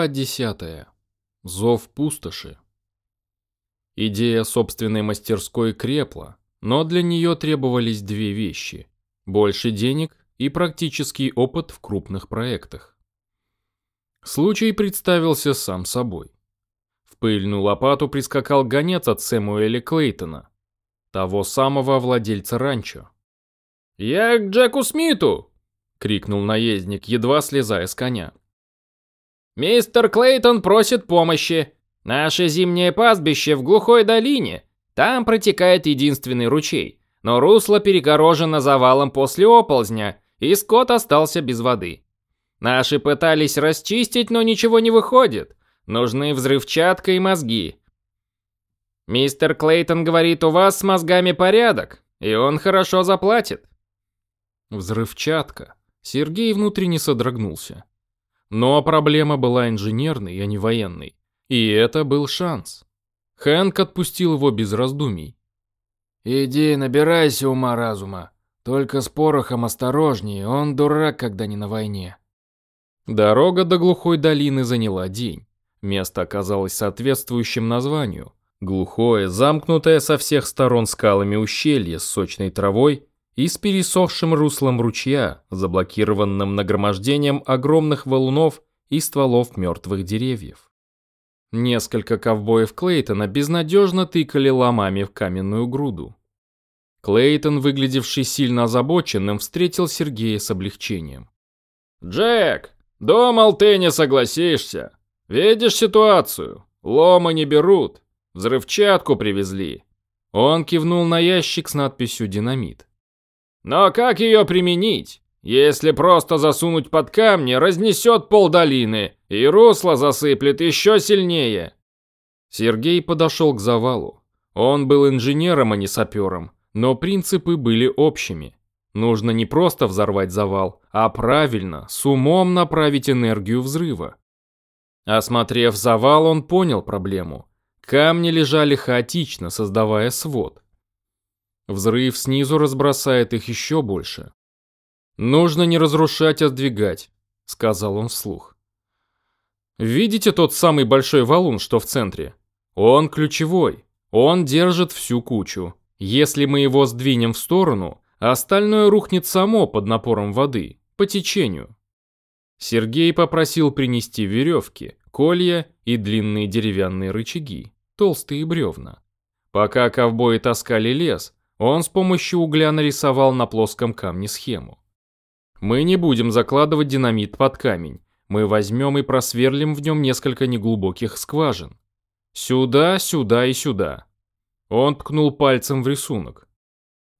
Глава 10. Зов пустоши. Идея собственной мастерской крепла, но для нее требовались две вещи – больше денег и практический опыт в крупных проектах. Случай представился сам собой. В пыльную лопату прискакал гонец от Сэмуэля Клейтона, того самого владельца ранчо. «Я к Джеку Смиту!» – крикнул наездник, едва слезая с коня. «Мистер Клейтон просит помощи. Наше зимнее пастбище в глухой долине. Там протекает единственный ручей, но русло перегорожено завалом после оползня, и скот остался без воды. Наши пытались расчистить, но ничего не выходит. Нужны взрывчатка и мозги. Мистер Клейтон говорит, у вас с мозгами порядок, и он хорошо заплатит. Взрывчатка. Сергей внутренне содрогнулся. Но проблема была инженерной, а не военной. И это был шанс. Хэнк отпустил его без раздумий. «Иди, набирайся ума-разума. Только с порохом осторожнее, он дурак, когда не на войне». Дорога до глухой долины заняла день. Место оказалось соответствующим названию. Глухое, замкнутое со всех сторон скалами ущелье с сочной травой и с пересохшим руслом ручья, заблокированным нагромождением огромных валунов и стволов мертвых деревьев. Несколько ковбоев Клейтона безнадежно тыкали ломами в каменную груду. Клейтон, выглядевший сильно озабоченным, встретил Сергея с облегчением. «Джек, думал, ты не согласишься. Видишь ситуацию? Лома не берут. Взрывчатку привезли». Он кивнул на ящик с надписью «Динамит». Но как ее применить? Если просто засунуть под камни, разнесет пол долины, и русло засыплет еще сильнее. Сергей подошел к завалу. Он был инженером, а не сапером, но принципы были общими. Нужно не просто взорвать завал, а правильно, с умом направить энергию взрыва. Осмотрев завал, он понял проблему. Камни лежали хаотично, создавая свод. Взрыв снизу разбросает их еще больше. «Нужно не разрушать, а сдвигать», — сказал он вслух. «Видите тот самый большой валун, что в центре? Он ключевой. Он держит всю кучу. Если мы его сдвинем в сторону, остальное рухнет само под напором воды, по течению». Сергей попросил принести веревки, колья и длинные деревянные рычаги, толстые бревна. Пока ковбои таскали лес, он с помощью угля нарисовал на плоском камне схему. Мы не будем закладывать динамит под камень. Мы возьмем и просверлим в нем несколько неглубоких скважин. Сюда, сюда и сюда. Он ткнул пальцем в рисунок.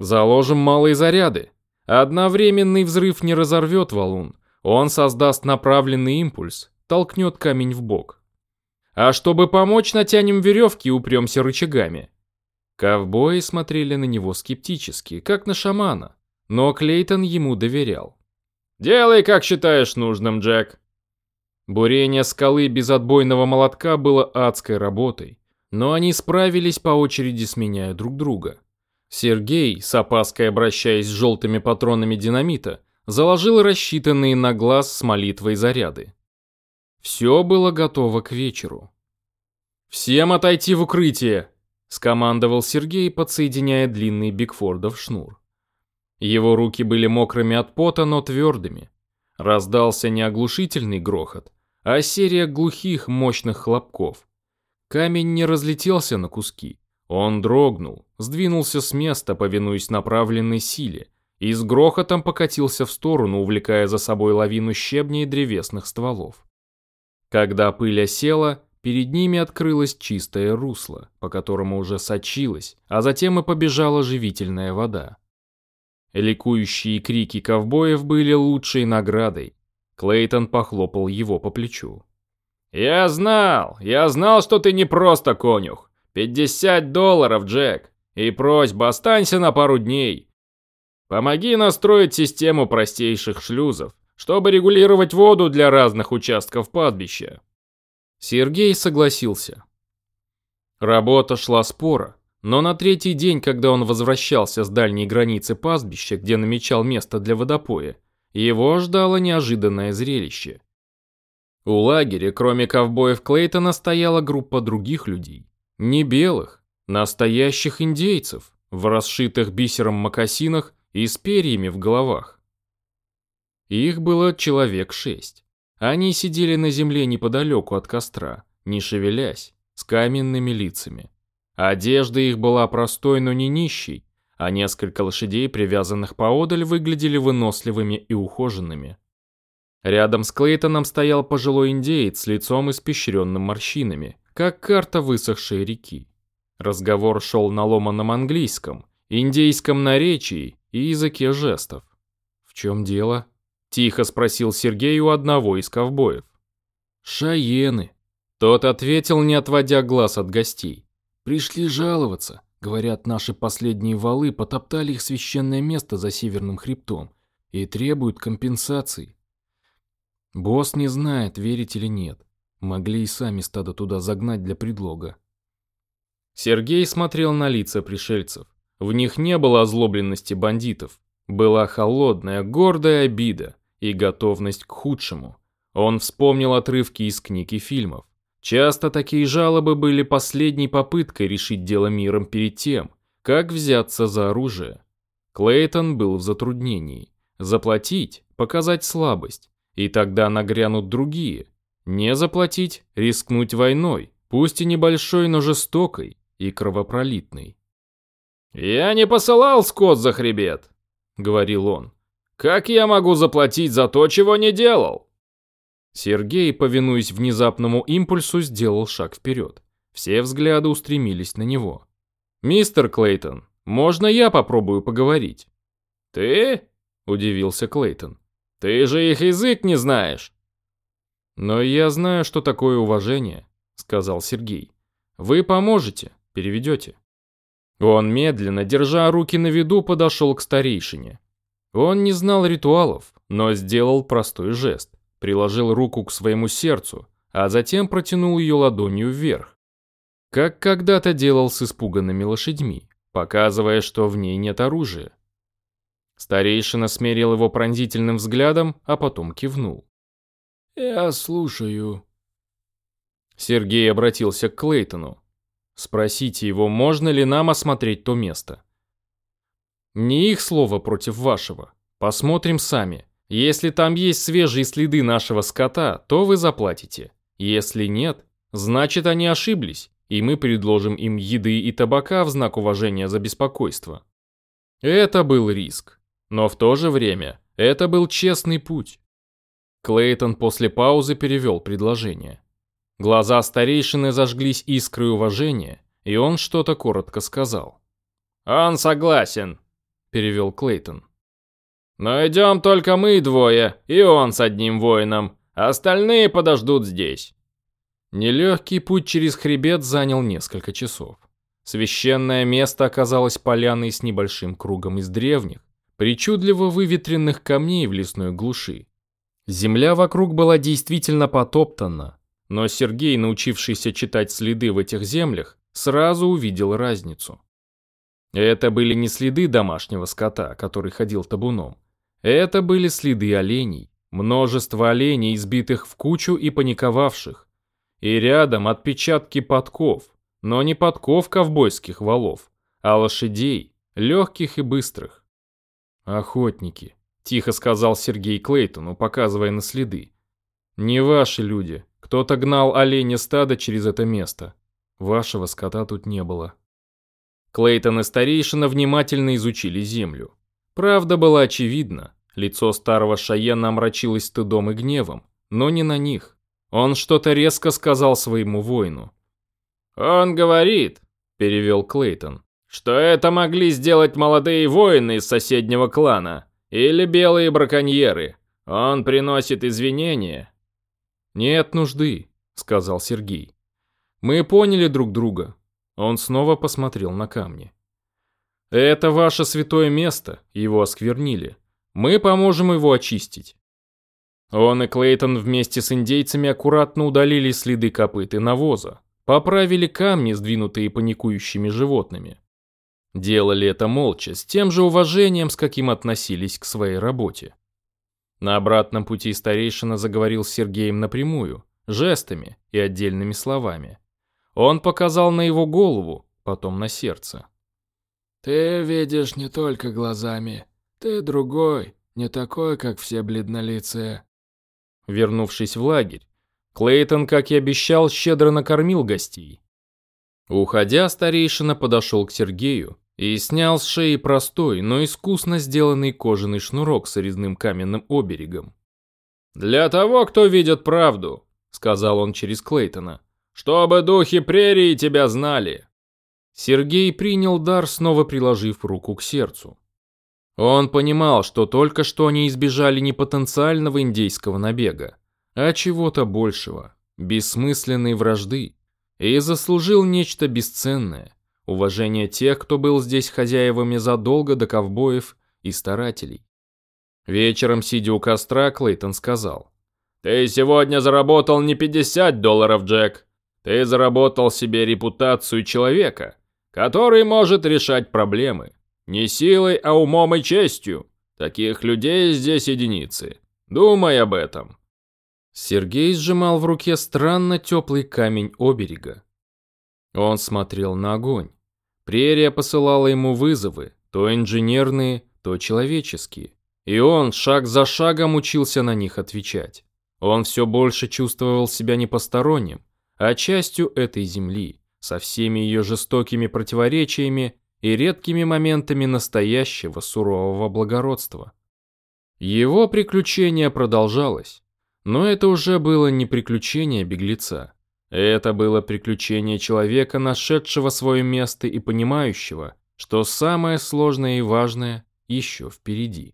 Заложим малые заряды. Одновременный взрыв не разорвет валун. Он создаст направленный импульс, толкнет камень в бок. А чтобы помочь, натянем веревки и упремся рычагами. Ковбои смотрели на него скептически, как на шамана, но Клейтон ему доверял. «Делай, как считаешь нужным, Джек». Бурение скалы без отбойного молотка было адской работой, но они справились по очереди, сменяя друг друга. Сергей, с опаской обращаясь с желтыми патронами динамита, заложил рассчитанные на глаз с молитвой заряды. Все было готово к вечеру. «Всем отойти в укрытие!» Скомандовал Сергей, подсоединяя длинный Бигфордов шнур. Его руки были мокрыми от пота, но твердыми. Раздался не оглушительный грохот, а серия глухих мощных хлопков. Камень не разлетелся на куски. Он дрогнул, сдвинулся с места, повинуясь направленной силе, и с грохотом покатился в сторону, увлекая за собой лавину щебней и древесных стволов. Когда пыль осела, Перед ними открылось чистое русло, по которому уже сочилась, а затем и побежала живительная вода. Ликующие крики ковбоев были лучшей наградой. Клейтон похлопал его по плечу. «Я знал, я знал, что ты не просто конюх. 50 долларов, Джек. И просьба, останься на пару дней. Помоги настроить систему простейших шлюзов, чтобы регулировать воду для разных участков пастбища. Сергей согласился. Работа шла спора, но на третий день, когда он возвращался с дальней границы пастбища, где намечал место для водопоя, его ждало неожиданное зрелище. У лагеря, кроме ковбоев Клейтона, стояла группа других людей. Не белых, настоящих индейцев, в расшитых бисером мокасинах и с перьями в головах. Их было человек шесть. Они сидели на земле неподалеку от костра, не шевелясь, с каменными лицами. Одежда их была простой, но не нищей, а несколько лошадей, привязанных поодаль, выглядели выносливыми и ухоженными. Рядом с Клейтоном стоял пожилой индеец с лицом испещренным морщинами, как карта высохшей реки. Разговор шел на ломаном английском, индейском наречии и языке жестов. «В чем дело?» – тихо спросил Сергей у одного из ковбоев. «Шаены», – тот ответил, не отводя глаз от гостей. «Пришли жаловаться. Говорят, наши последние валы потоптали их священное место за северным хребтом и требуют компенсации. Босс не знает, верить или нет. Могли и сами стадо туда загнать для предлога. Сергей смотрел на лица пришельцев. В них не было озлобленности бандитов. Была холодная, гордая обида и готовность к худшему. Он вспомнил отрывки из книг и фильмов. Часто такие жалобы были последней попыткой решить дело миром перед тем, как взяться за оружие. Клейтон был в затруднении. Заплатить, показать слабость, и тогда нагрянут другие. Не заплатить, рискнуть войной, пусть и небольшой, но жестокой и кровопролитной. «Я не посылал скот за хребет», — говорил он. «Как я могу заплатить за то, чего не делал?» Сергей, повинуясь внезапному импульсу, сделал шаг вперед. Все взгляды устремились на него. «Мистер Клейтон, можно я попробую поговорить?» «Ты?» – удивился Клейтон. «Ты же их язык не знаешь!» «Но я знаю, что такое уважение», – сказал Сергей. «Вы поможете, переведете». Он медленно, держа руки на виду, подошел к старейшине. Он не знал ритуалов, но сделал простой жест приложил руку к своему сердцу, а затем протянул ее ладонью вверх. Как когда-то делал с испуганными лошадьми, показывая, что в ней нет оружия. Старейшина смерил его пронзительным взглядом, а потом кивнул. «Я слушаю». Сергей обратился к Клейтону. «Спросите его, можно ли нам осмотреть то место?» «Не их слово против вашего. Посмотрим сами. Если там есть свежие следы нашего скота, то вы заплатите. Если нет, значит они ошиблись, и мы предложим им еды и табака в знак уважения за беспокойство. Это был риск, но в то же время это был честный путь. Клейтон после паузы перевел предложение. Глаза старейшины зажглись искрой уважения, и он что-то коротко сказал. «Он согласен», — перевел Клейтон. Но идем только мы двое, и он с одним воином. Остальные подождут здесь. Нелегкий путь через хребет занял несколько часов. Священное место оказалось поляной с небольшим кругом из древних, причудливо выветренных камней в лесной глуши. Земля вокруг была действительно потоптана, но Сергей, научившийся читать следы в этих землях, сразу увидел разницу. Это были не следы домашнего скота, который ходил табуном, это были следы оленей, множество оленей, избитых в кучу и паниковавших. И рядом отпечатки подков, но не подков ковбойских валов, а лошадей, легких и быстрых. «Охотники», – тихо сказал Сергей Клейтону, показывая на следы. «Не ваши люди. Кто-то гнал оленя стада через это место. Вашего скота тут не было». Клейтон и старейшина внимательно изучили землю. Правда была очевидна. Лицо старого Шаена омрачилось стыдом и гневом, но не на них. Он что-то резко сказал своему воину. «Он говорит», — перевел Клейтон, «что это могли сделать молодые воины из соседнего клана или белые браконьеры. Он приносит извинения». «Нет нужды», — сказал Сергей. «Мы поняли друг друга». Он снова посмотрел на камни. «Это ваше святое место, его осквернили. Мы поможем его очистить». Он и Клейтон вместе с индейцами аккуратно удалили следы копыт и навоза, поправили камни, сдвинутые паникующими животными. Делали это молча, с тем же уважением, с каким относились к своей работе. На обратном пути старейшина заговорил с Сергеем напрямую, жестами и отдельными словами. Он показал на его голову, потом на сердце. «Ты видишь не только глазами. Ты другой, не такой, как все бледнолицые». Вернувшись в лагерь, Клейтон, как и обещал, щедро накормил гостей. Уходя, старейшина подошел к Сергею и снял с шеи простой, но искусно сделанный кожаный шнурок с резным каменным оберегом. «Для того, кто видит правду», — сказал он через Клейтона, — «чтобы духи прерии тебя знали». Сергей принял дар, снова приложив руку к сердцу. Он понимал, что только что они избежали не потенциального индейского набега, а чего-то большего, бессмысленной вражды, и заслужил нечто бесценное, уважение тех, кто был здесь хозяевами задолго до ковбоев и старателей. Вечером, сидя у костра, Клейтон сказал, «Ты сегодня заработал не 50 долларов, Джек. Ты заработал себе репутацию человека, который может решать проблемы. Не силой, а умом и честью. Таких людей здесь единицы. Думай об этом. Сергей сжимал в руке странно теплый камень оберега. Он смотрел на огонь. Прерия посылала ему вызовы, то инженерные, то человеческие. И он шаг за шагом учился на них отвечать. Он все больше чувствовал себя не посторонним, а частью этой земли, со всеми ее жестокими противоречиями и редкими моментами настоящего сурового благородства. Его приключение продолжалось, но это уже было не приключение беглеца. Это было приключение человека, нашедшего свое место и понимающего, что самое сложное и важное еще впереди.